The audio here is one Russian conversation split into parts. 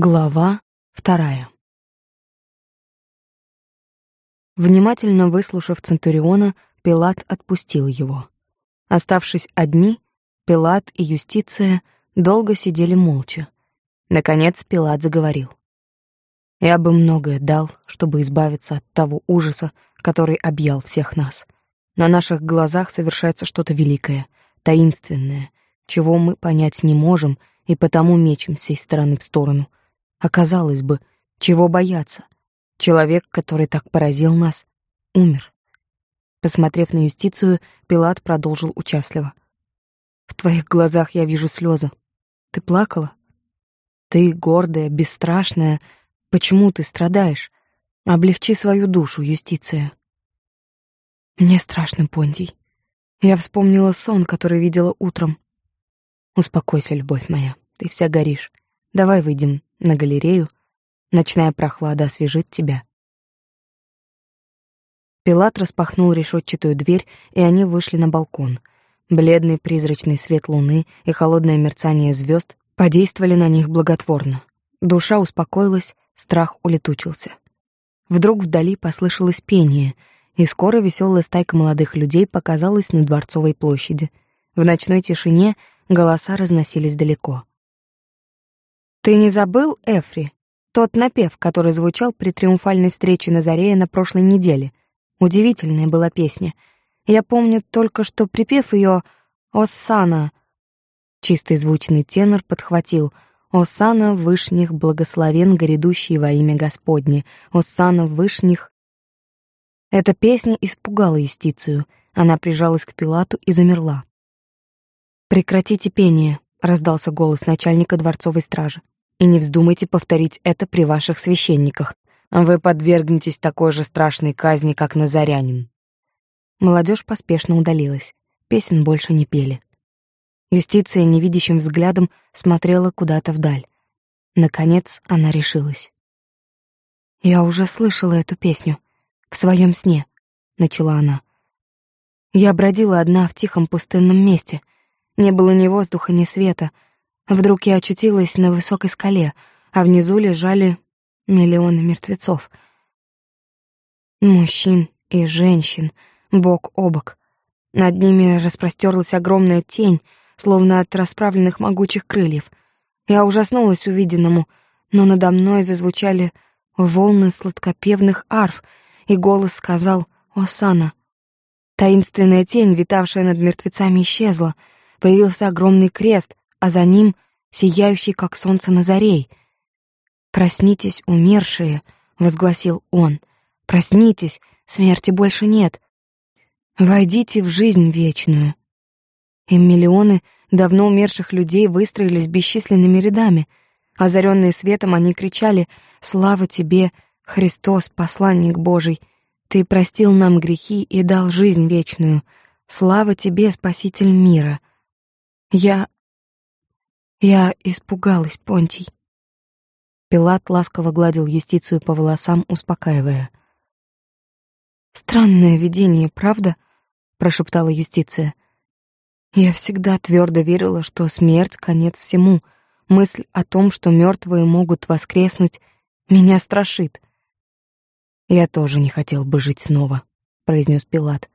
Глава вторая Внимательно выслушав Центуриона, Пилат отпустил его. Оставшись одни, Пилат и Юстиция долго сидели молча. Наконец Пилат заговорил. «Я бы многое дал, чтобы избавиться от того ужаса, который объял всех нас. На наших глазах совершается что-то великое, таинственное, чего мы понять не можем и потому мечемся из стороны в сторону — Оказалось бы, чего бояться? Человек, который так поразил нас, умер. Посмотрев на юстицию, Пилат продолжил участливо. «В твоих глазах я вижу слезы. Ты плакала? Ты гордая, бесстрашная. Почему ты страдаешь? Облегчи свою душу, юстиция». «Мне страшно, Понтий. Я вспомнила сон, который видела утром. Успокойся, любовь моя, ты вся горишь. Давай выйдем на галерею. Ночная прохлада освежит тебя. Пилат распахнул решетчатую дверь, и они вышли на балкон. Бледный призрачный свет луны и холодное мерцание звезд подействовали на них благотворно. Душа успокоилась, страх улетучился. Вдруг вдали послышалось пение, и скоро веселая стайка молодых людей показалась на Дворцовой площади. В ночной тишине голоса разносились далеко. Ты не забыл, Эфри? Тот напев, который звучал при триумфальной встрече Назарея на прошлой неделе. Удивительная была песня. Я помню только, что припев ее «Осана». Чистый звучный тенор подхватил «Осана вышних благословен грядущий во имя Господне, Осана вышних». Эта песня испугала Юстицию. Она прижалась к Пилату и замерла. «Прекратите пение», — раздался голос начальника дворцовой стражи и не вздумайте повторить это при ваших священниках. Вы подвергнетесь такой же страшной казни, как Назарянин». Молодежь поспешно удалилась. Песен больше не пели. Юстиция невидящим взглядом смотрела куда-то вдаль. Наконец она решилась. «Я уже слышала эту песню. В своем сне», — начала она. «Я бродила одна в тихом пустынном месте. Не было ни воздуха, ни света — Вдруг я очутилась на высокой скале, а внизу лежали миллионы мертвецов. Мужчин и женщин, бок о бок. Над ними распростерлась огромная тень, словно от расправленных могучих крыльев. Я ужаснулась увиденному, но надо мной зазвучали волны сладкопевных арф, и голос сказал «Осана». Таинственная тень, витавшая над мертвецами, исчезла. Появился огромный крест, а за ним сияющий, как солнце на зарей. «Проснитесь, умершие!» — возгласил он. «Проснитесь, смерти больше нет. Войдите в жизнь вечную». И миллионы давно умерших людей выстроились бесчисленными рядами. Озаренные светом, они кричали «Слава тебе, Христос, посланник Божий! Ты простил нам грехи и дал жизнь вечную! Слава тебе, Спаситель мира!» Я я испугалась, Понтий. Пилат ласково гладил юстицию по волосам, успокаивая. «Странное видение, правда?» — прошептала юстиция. «Я всегда твердо верила, что смерть — конец всему. Мысль о том, что мертвые могут воскреснуть, меня страшит». «Я тоже не хотел бы жить снова», — произнес Пилат.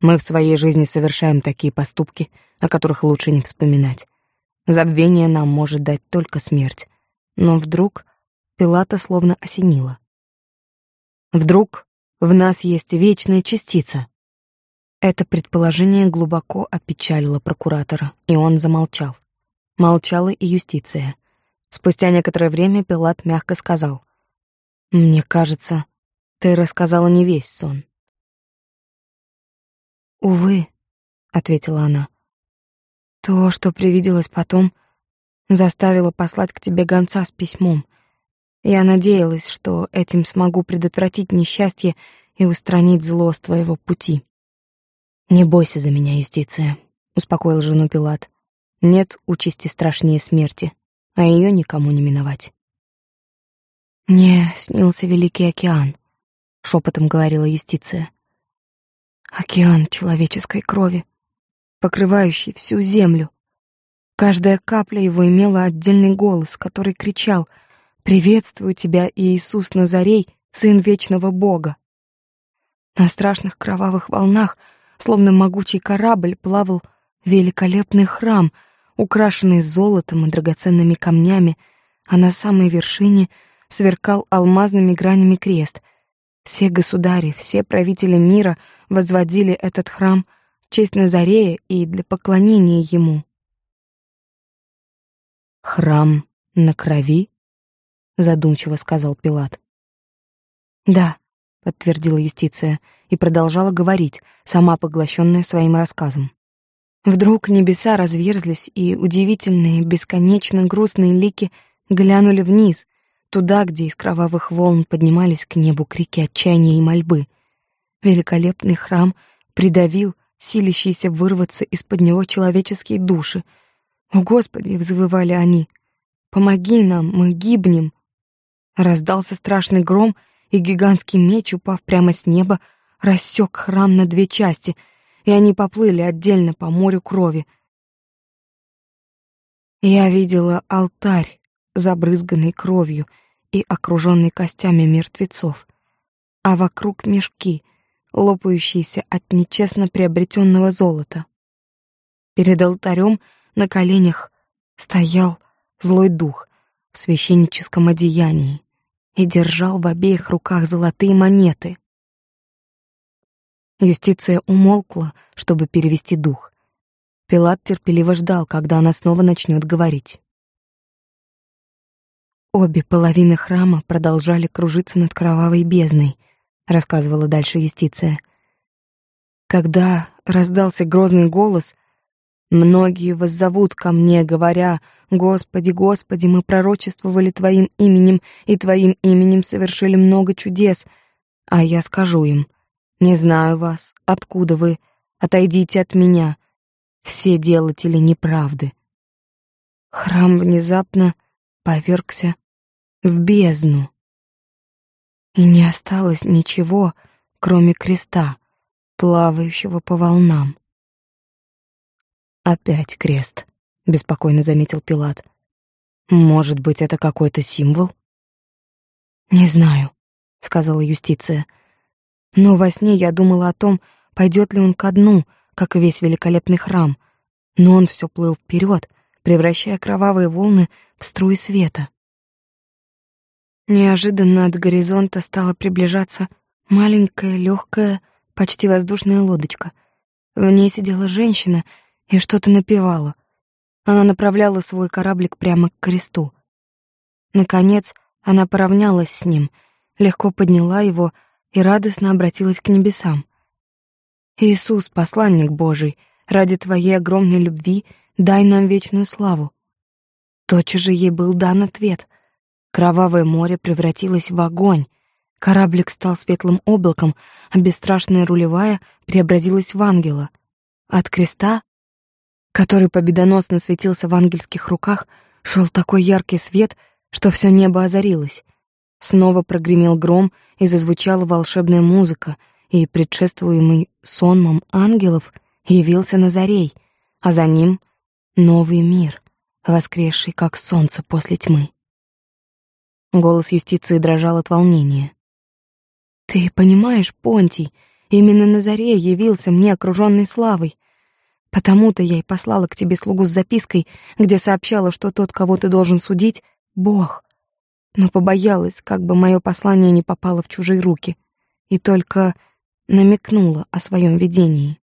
«Мы в своей жизни совершаем такие поступки, о которых лучше не вспоминать. Забвение нам может дать только смерть. Но вдруг Пилата словно осенило. Вдруг в нас есть вечная частица. Это предположение глубоко опечалило прокуратора, и он замолчал. Молчала и юстиция. Спустя некоторое время Пилат мягко сказал: "Мне кажется, ты рассказала не весь сон". "Увы", ответила она. То, что привиделось потом, заставило послать к тебе гонца с письмом. Я надеялась, что этим смогу предотвратить несчастье и устранить зло с твоего пути. Не бойся за меня, юстиция, успокоил жену Пилат. Нет участи страшнее смерти, а ее никому не миновать. Мне снился великий океан, шепотом говорила юстиция. Океан человеческой крови покрывающий всю землю. Каждая капля его имела отдельный голос, который кричал Приветствую тебя, Иисус Назарей, Сын Вечного Бога. На страшных кровавых волнах, словно могучий корабль, плавал великолепный храм, украшенный золотом и драгоценными камнями, а на самой вершине сверкал алмазными гранями крест. Все государи, все правители мира возводили этот храм честь Назарея и для поклонения ему. «Храм на крови?» — задумчиво сказал Пилат. «Да», — подтвердила юстиция и продолжала говорить, сама поглощенная своим рассказом. Вдруг небеса разверзлись, и удивительные, бесконечно грустные лики глянули вниз, туда, где из кровавых волн поднимались к небу крики отчаяния и мольбы. Великолепный храм придавил силящиеся вырваться из-под него человеческие души. «О, Господи!» — взвывали они. «Помоги нам, мы гибнем!» Раздался страшный гром, и гигантский меч, упав прямо с неба, рассек храм на две части, и они поплыли отдельно по морю крови. Я видела алтарь, забрызганный кровью и окруженный костями мертвецов, а вокруг мешки, лопающиеся от нечестно приобретенного золота. Перед алтарем на коленях стоял злой дух в священническом одеянии и держал в обеих руках золотые монеты. Юстиция умолкла, чтобы перевести дух. Пилат терпеливо ждал, когда она снова начнет говорить. Обе половины храма продолжали кружиться над кровавой бездной, рассказывала дальше юстиция. Когда раздался грозный голос, многие воззовут ко мне, говоря: Господи, Господи, мы пророчествовали Твоим именем, и Твоим именем совершили много чудес. А я скажу им, не знаю вас, откуда вы, отойдите от меня, все делатели неправды. Храм внезапно повергся в бездну. И не осталось ничего, кроме креста, плавающего по волнам. Опять крест беспокойно заметил Пилат. Может быть, это какой-то символ? Не знаю, сказала юстиция. Но во сне я думала о том, пойдет ли он ко дну, как и весь великолепный храм. Но он все плыл вперед, превращая кровавые волны в струи света. Неожиданно от горизонта стала приближаться маленькая, легкая, почти воздушная лодочка. В ней сидела женщина и что-то напевала. Она направляла свой кораблик прямо к кресту. Наконец, она поравнялась с ним, легко подняла его и радостно обратилась к небесам. «Иисус, посланник Божий, ради Твоей огромной любви дай нам вечную славу». Тотчас же ей был дан ответ. Кровавое море превратилось в огонь, кораблик стал светлым облаком, а бесстрашная рулевая преобразилась в ангела. От креста который победоносно светился в ангельских руках, шел такой яркий свет, что все небо озарилось. Снова прогремел гром, и зазвучала волшебная музыка, и предшествуемый сонмом ангелов явился Назарей, а за ним — новый мир, воскресший, как солнце после тьмы. Голос юстиции дрожал от волнения. «Ты понимаешь, Понтий, именно Назарей явился мне, окруженный славой. Потому-то я и послала к тебе слугу с запиской, где сообщала, что тот, кого ты должен судить, — Бог. Но побоялась, как бы мое послание не попало в чужие руки, и только намекнула о своем видении.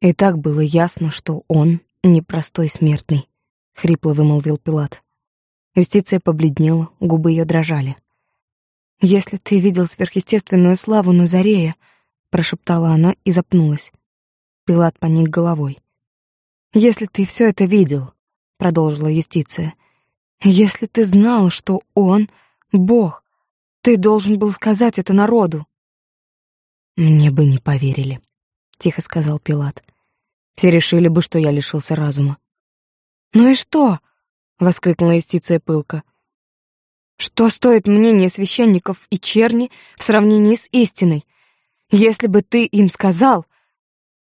И так было ясно, что он непростой смертный, — хрипло вымолвил Пилат. Юстиция побледнела, губы ее дрожали. «Если ты видел сверхъестественную славу Назарея», — прошептала она и запнулась. Пилат поник головой. «Если ты все это видел», — продолжила юстиция, «если ты знал, что он — Бог, ты должен был сказать это народу». «Мне бы не поверили», — тихо сказал Пилат. «Все решили бы, что я лишился разума». «Ну и что?» — воскликнула юстиция пылко. «Что стоит мнение священников и черни в сравнении с истиной? Если бы ты им сказал,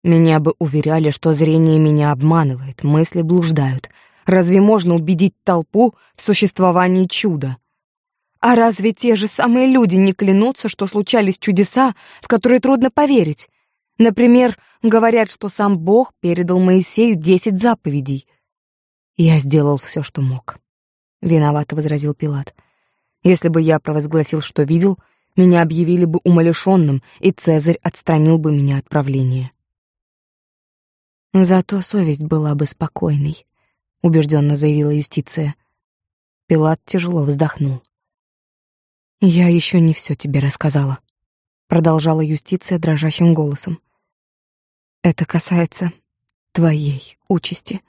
меня бы уверяли, что зрение меня обманывает, мысли блуждают. Разве можно убедить толпу в существовании чуда? А разве те же самые люди не клянутся, что случались чудеса, в которые трудно поверить? Например, говорят, что сам Бог передал Моисею десять заповедей. Я сделал все, что мог. Виновато возразил Пилат. Если бы я провозгласил, что видел, меня объявили бы умалишенным, и Цезарь отстранил бы меня от правления. Зато совесть была бы спокойной, убежденно заявила юстиция. Пилат тяжело вздохнул. Я еще не все тебе рассказала, продолжала юстиция дрожащим голосом. Это касается твоей участи.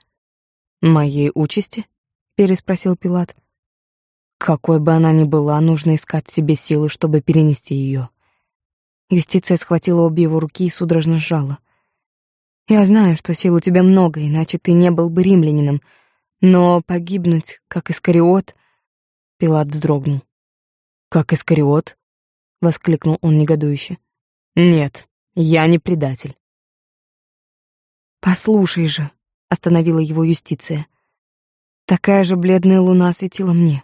Моей участи? переспросил Пилат. Какой бы она ни была, нужно искать в себе силы, чтобы перенести ее. Юстиция схватила обе его руки и судорожно сжала. Я знаю, что сил у тебя много, иначе ты не был бы римлянином. Но погибнуть, как Искариот...» Пилат вздрогнул. «Как Искариот?» — воскликнул он негодующе. «Нет, я не предатель». «Послушай же», — остановила его юстиция. «Такая же бледная луна светила мне.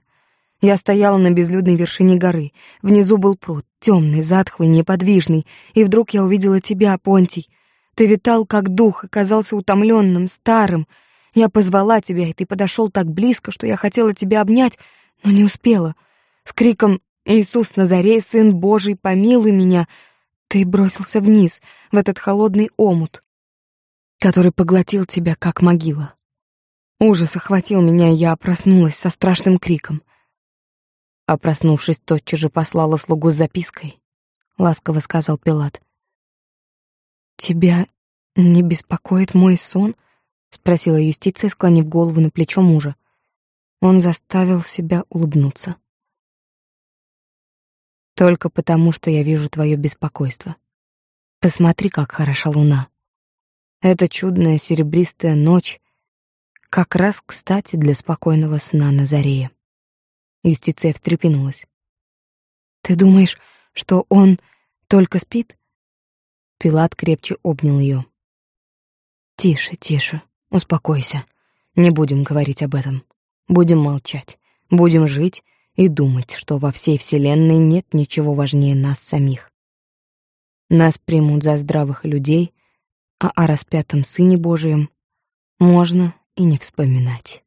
Я стояла на безлюдной вершине горы. Внизу был пруд, темный, затхлый, неподвижный, и вдруг я увидела тебя, Понтий, ты витал как дух, оказался утомленным, старым. Я позвала тебя, и ты подошел так близко, что я хотела тебя обнять, но не успела. С криком «Иисус Назарей, Сын Божий, помилуй меня!» Ты бросился вниз, в этот холодный омут, который поглотил тебя, как могила. Ужас охватил меня, и я проснулась со страшным криком. А проснувшись, тотчас же послала слугу с запиской. Ласково сказал Пилат. «Тебя не беспокоит мой сон?» — спросила юстиция, склонив голову на плечо мужа. Он заставил себя улыбнуться. «Только потому, что я вижу твое беспокойство. Посмотри, как хороша луна. Эта чудная серебристая ночь как раз кстати для спокойного сна на заре». Юстиция встрепенулась. «Ты думаешь, что он только спит?» Пилат крепче обнял ее. «Тише, тише, успокойся. Не будем говорить об этом. Будем молчать. Будем жить и думать, что во всей вселенной нет ничего важнее нас самих. Нас примут за здравых людей, а о распятом Сыне Божием можно и не вспоминать».